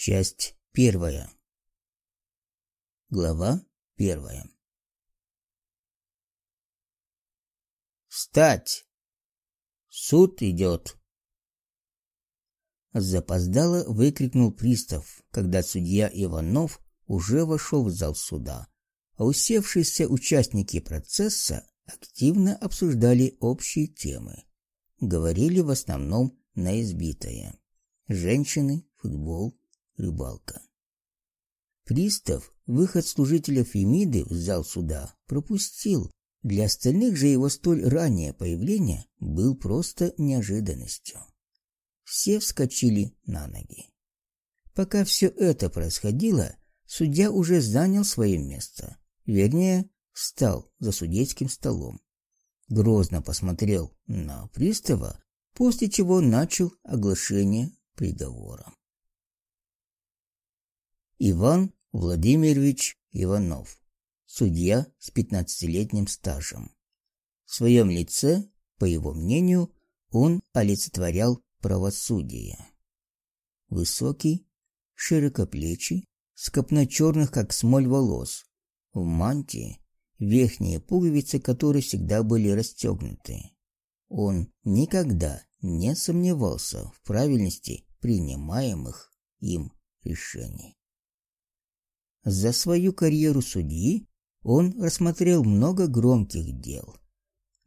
Часть первая. Глава первая. Встать! Суд идет! Запоздало выкрикнул пристав, когда судья Иванов уже вошел в зал суда, а усевшиеся участники процесса активно обсуждали общие темы. Говорили в основном на избитое. Женщины, футбол, рыбалка. Пристав выход служителя Фемиды в зал суда пропустил. Для остальных же его столь раннее появление был просто неожиданностью. Все вскочили на ноги. Пока все это происходило, судья уже занял свое место. Вернее, встал за судейским столом. Грозно посмотрел на пристава, после чего начал оглашение приговора. Иван Владимирович Иванов, судья с 15-летним стажем. В своем лице, по его мнению, он олицетворял правосудие. Высокий, широкоплечий, с копной черных, как смоль, волос, в мантии, верхние пуговицы которой всегда были расстегнуты. Он никогда не сомневался в правильности принимаемых им решений. За свою карьеру судьи он рассмотрел много громких дел.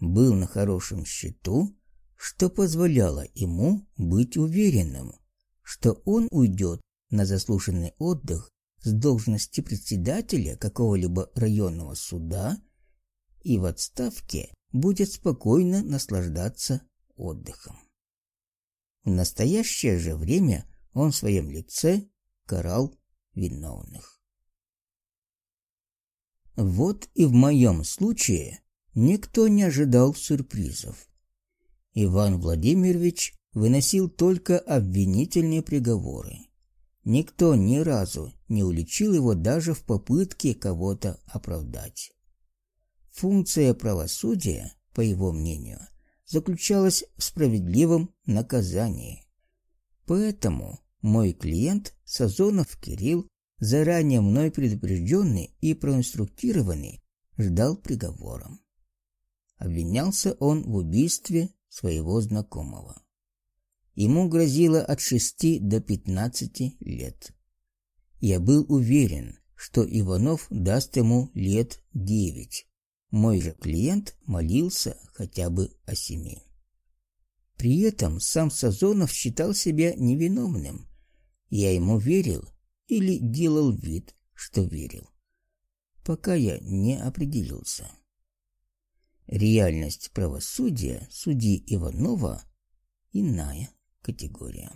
Был на хорошем счету, что позволяло ему быть уверенным, что он уйдет на заслуженный отдых с должности председателя какого-либо районного суда и в отставке будет спокойно наслаждаться отдыхом. В настоящее же время он в своем лице карал виновных. Вот и в моем случае никто не ожидал сюрпризов. Иван Владимирович выносил только обвинительные приговоры. Никто ни разу не уличил его даже в попытке кого-то оправдать. Функция правосудия, по его мнению, заключалась в справедливом наказании. Поэтому мой клиент Сазонов Кирилл заранее мной предупрежденный и проинструктированный, ждал приговора. Обвинялся он в убийстве своего знакомого. Ему грозило от шести до пятнадцати лет. Я был уверен, что Иванов даст ему лет девять. Мой же клиент молился хотя бы о семи. При этом сам Сазонов считал себя невиновным. Я ему верил или делал вид, что верил. Пока я не определился. Реальность правосудия судьи Иванова иная категория.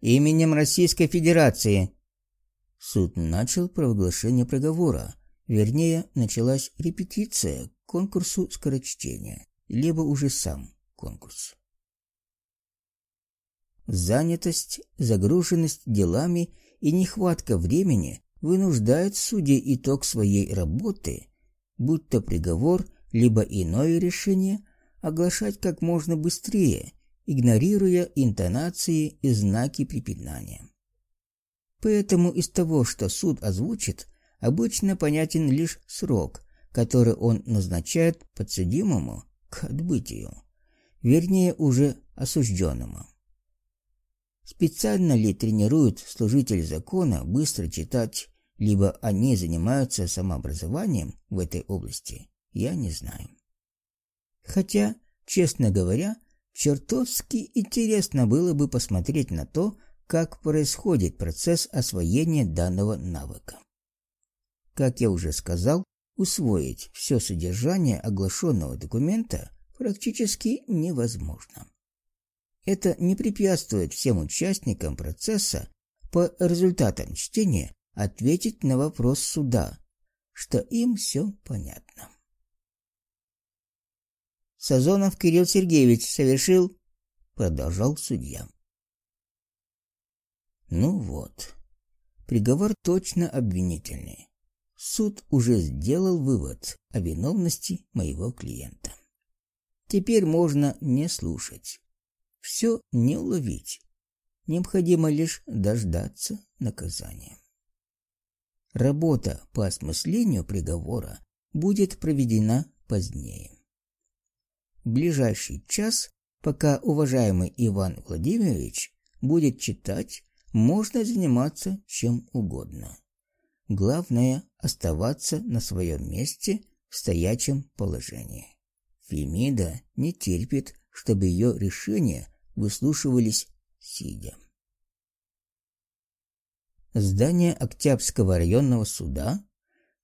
Именем Российской Федерации суд начал провозглашение приговора. Вернее, началась репетиция к конкурсу скорочтения, либо уже сам конкурс. Занятость, загруженность делами и нехватка времени вынуждают судей итог своей работы, будь то приговор, либо иное решение, оглашать как можно быстрее, игнорируя интонации и знаки препинания. Поэтому из того, что суд озвучит, обычно понятен лишь срок, который он назначает подсудимому к отбытию, вернее уже осужденному. Специально ли тренируют служители закона быстро читать, либо они занимаются самообразованием в этой области, я не знаю. Хотя, честно говоря, чертовски интересно было бы посмотреть на то, как происходит процесс освоения данного навыка. Как я уже сказал, усвоить все содержание оглашенного документа практически невозможно. Это не препятствует всем участникам процесса по результатам чтения ответить на вопрос суда, что им все понятно. Сазонов Кирилл Сергеевич совершил, продолжал судья. Ну вот. Приговор точно обвинительный. Суд уже сделал вывод о виновности моего клиента. Теперь можно не слушать. Все не уловить. Необходимо лишь дождаться наказания. Работа по осмыслению приговора будет проведена позднее. В ближайший час, пока уважаемый Иван Владимирович будет читать, можно заниматься чем угодно. Главное оставаться на своем месте в стоячем положении. Фемида не терпит, чтобы ее решения выслушивались сидя. Здание Октябрьского районного суда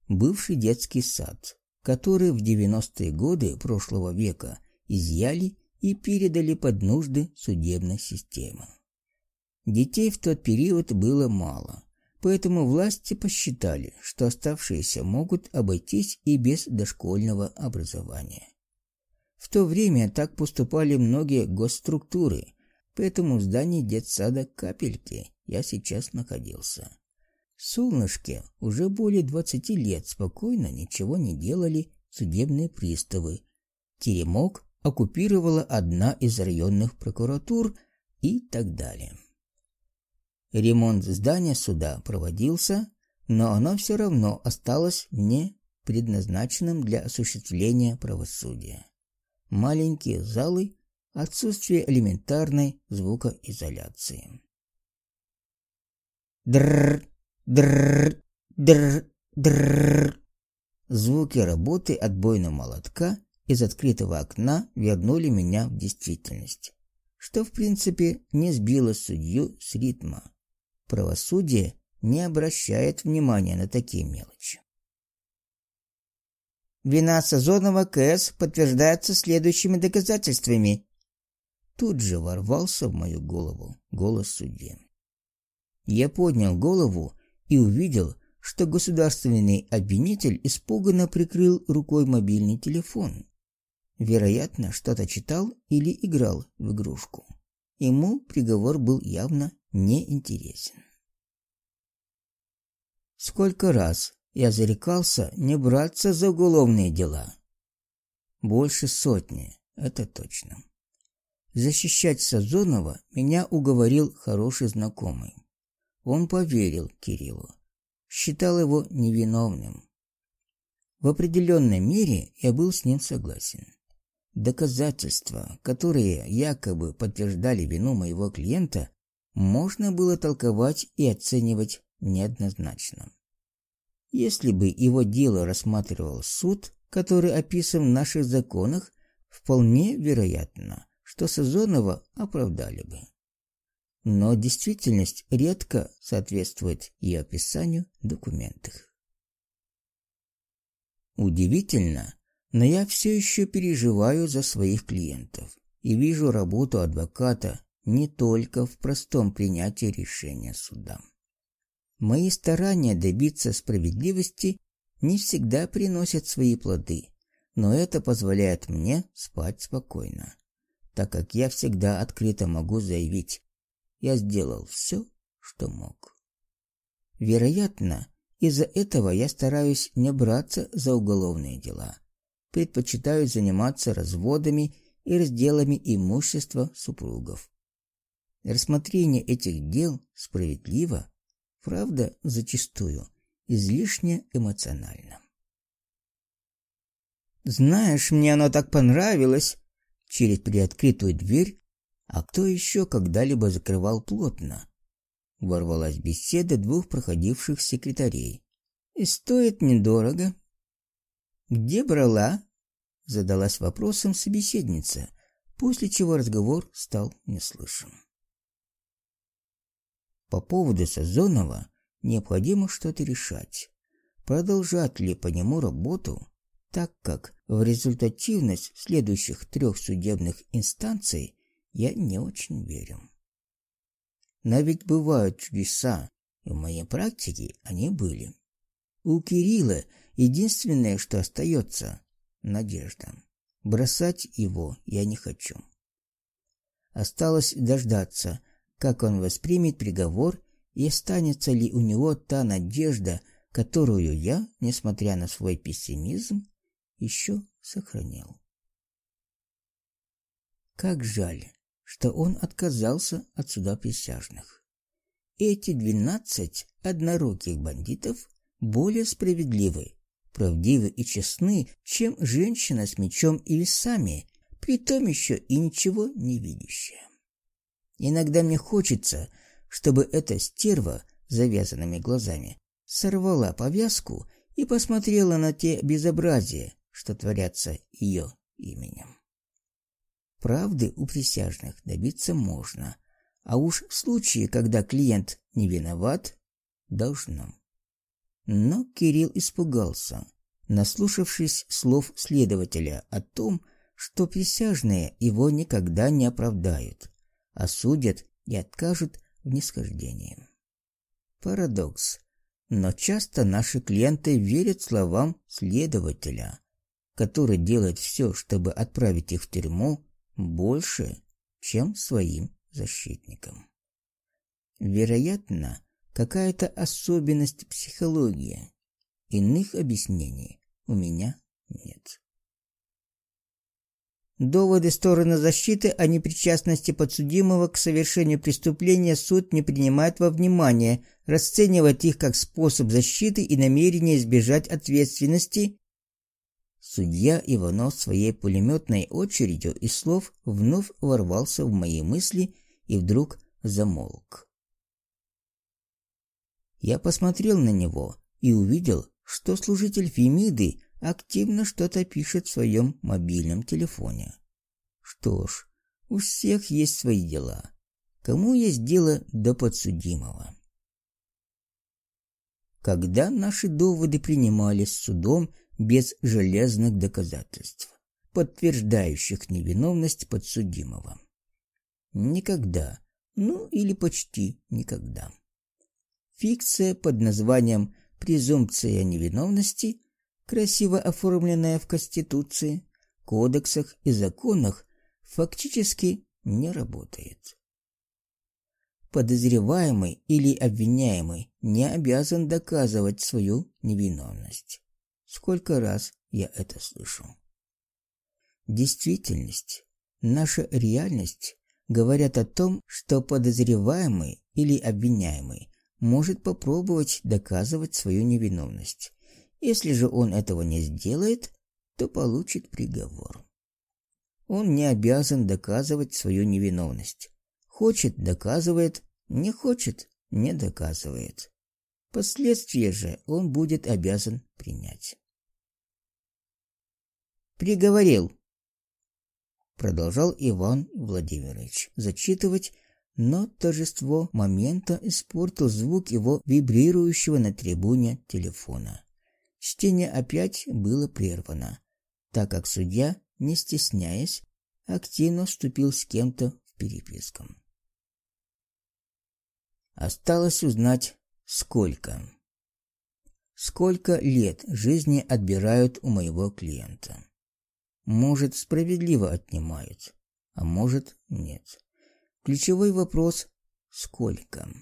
бывший детский сад, который в 90-е годы прошлого века изъяли и передали под нужды судебной системы. Детей в тот период было мало, поэтому власти посчитали, что оставшиеся могут обойтись и без дошкольного образования. В то время так поступали многие госструктуры, поэтому в здании детсада Капельки я сейчас находился. Солнышке уже более 20 лет спокойно ничего не делали судебные приставы. Теремок оккупировала одна из районных прокуратур и так далее. Ремонт здания суда проводился, но оно все равно осталось не предназначенным для осуществления правосудия. Маленькие залы, отсутствие элементарной звукоизоляции. Дрррр, дрррр, дрррр, дрррр. Звуки работы отбойного молотка из открытого окна вернули меня в действительность, что в принципе не сбило судью с ритма. Правосудие не обращает внимания на такие мелочи. Вина Сазонова КС подтверждается следующими доказательствами. Тут же ворвался в мою голову голос судьи. Я поднял голову и увидел, что государственный обвинитель испуганно прикрыл рукой мобильный телефон. Вероятно, что-то читал или играл в игрушку. Ему приговор был явно неинтересен. Сколько раз я зарекался не браться за уголовные дела. Больше сотни, это точно. Защищать Сазонова меня уговорил хороший знакомый. Он поверил Кириллу, считал его невиновным. В определенной мере я был с ним согласен. Доказательства, которые якобы подтверждали вину моего клиента, можно было толковать и оценивать неоднозначно. Если бы его дело рассматривал суд, который описан в наших законах, вполне вероятно, что Сазонова оправдали бы. Но действительность редко соответствует ее описанию в документах. Удивительно, но я все еще переживаю за своих клиентов и вижу работу адвоката не только в простом принятии решения суда. Мои старания добиться справедливости не всегда приносят свои плоды, но это позволяет мне спать спокойно, так как я всегда открыто могу заявить: я сделал все, что мог. Вероятно, из-за этого я стараюсь не браться за уголовные дела. Предпочитаю заниматься разводами и разделами имущества супругов. Рассмотрение этих дел справедливо, правда, зачастую излишне эмоционально. Знаешь, мне оно так понравилось через приоткрытую дверь, а кто еще когда-либо закрывал плотно? Ворвалась беседа двух проходивших секретарей. И стоит недорого. Где брала? задалась вопросом собеседница, после чего разговор стал неслышим. По поводу Сазонова необходимо что-то решать. Продолжать ли по нему работу, так как в результативность следующих трех судебных инстанций я не очень верю. Но ведь бывают чудеса, и в моей практике они были. У Кирилла единственное, что остается – надежда. Бросать его я не хочу. Осталось дождаться, как он воспримет приговор и останется ли у него та надежда, которую я, несмотря на свой пессимизм, еще сохранял. Как жаль, что он отказался от суда присяжных. Эти двенадцать одноруких бандитов более справедливы, правдивы и честны, чем женщина с мечом и весами, притом еще и ничего не видящая. Иногда мне хочется, чтобы эта стерва с завязанными глазами сорвала повязку и посмотрела на те безобразия, что творятся ее именем. Правды у присяжных добиться можно, а уж в случае, когда клиент не виноват, должно. Но Кирилл испугался, наслушавшись слов следователя о том, что присяжные его никогда не оправдают, осудят и откажут в нисхождении. Парадокс. Но часто наши клиенты верят словам следователя, который делает все, чтобы отправить их в тюрьму больше, чем своим защитникам. Вероятно, какая-то особенность психологии. Иных объяснений у меня нет. Доводы стороны защиты о непричастности подсудимого к совершению преступления суд не принимает во внимание, расценивает их как способ защиты и намерение избежать ответственности. Судья Иванов своей пулеметной очередью из слов вновь ворвался в мои мысли и вдруг замолк. Я посмотрел на него и увидел, что служитель Фемиды активно что-то пишет в своем мобильном телефоне. Что ж, у всех есть свои дела. Кому есть дело до подсудимого? Когда наши доводы принимались судом без железных доказательств, подтверждающих невиновность подсудимого? Никогда, ну или почти никогда. Фикция под названием «презумпция невиновности» красиво оформленная в Конституции, кодексах и законах, фактически не работает. Подозреваемый или обвиняемый не обязан доказывать свою невиновность. Сколько раз я это слышу. Действительность, наша реальность говорят о том, что подозреваемый или обвиняемый может попробовать доказывать свою невиновность, если же он этого не сделает, то получит приговор. Он не обязан доказывать свою невиновность. Хочет доказывает, не хочет не доказывает. Последствия же он будет обязан принять. Приговорил, продолжал Иван Владимирович зачитывать, но торжество момента испортил звук его вибрирующего на трибуне телефона. Чтение опять было прервано, так как судья, не стесняясь, активно вступил с кем-то в переписку. Осталось узнать, сколько. Сколько лет жизни отбирают у моего клиента. Может, справедливо отнимают, а может, нет. Ключевой вопрос – сколько?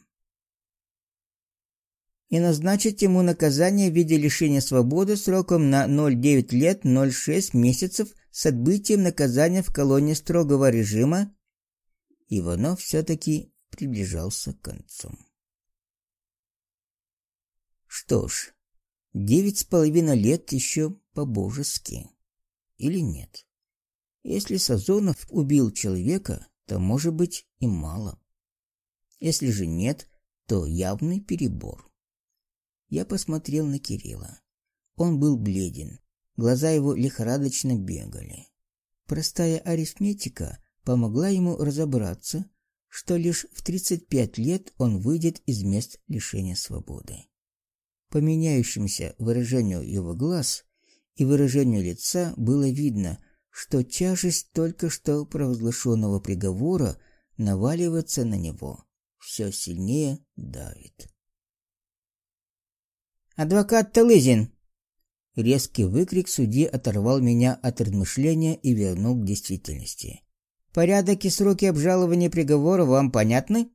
И назначить ему наказание в виде лишения свободы сроком на 0,9 лет 0,6 месяцев с отбытием наказания в колонии строгого режима, Иванов все-таки приближался к концу. Что ж, девять с половиной лет еще по-божески. Или нет? Если Сазонов убил человека, то, может быть, и мало. Если же нет, то явный перебор. Я посмотрел на Кирилла. Он был бледен, глаза его лихорадочно бегали. Простая арифметика помогла ему разобраться, что лишь в 35 лет он выйдет из мест лишения свободы. По меняющимся выражению его глаз и выражению лица было видно, что тяжесть только что провозглашенного приговора наваливается на него, все сильнее давит. Адвокат Талызин. Резкий выкрик судьи оторвал меня от размышления и вернул к действительности. Порядок и сроки обжалования приговора вам понятны?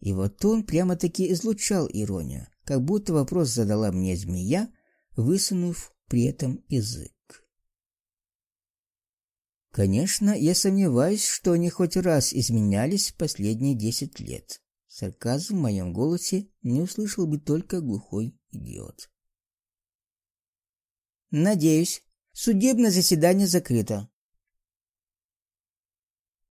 И вот он прямо-таки излучал иронию, как будто вопрос задала мне змея, высунув при этом язык. Конечно, я сомневаюсь, что они хоть раз изменялись в последние десять лет. Сарказм в моем голосе не услышал бы только глухой идиот. Надеюсь, судебное заседание закрыто.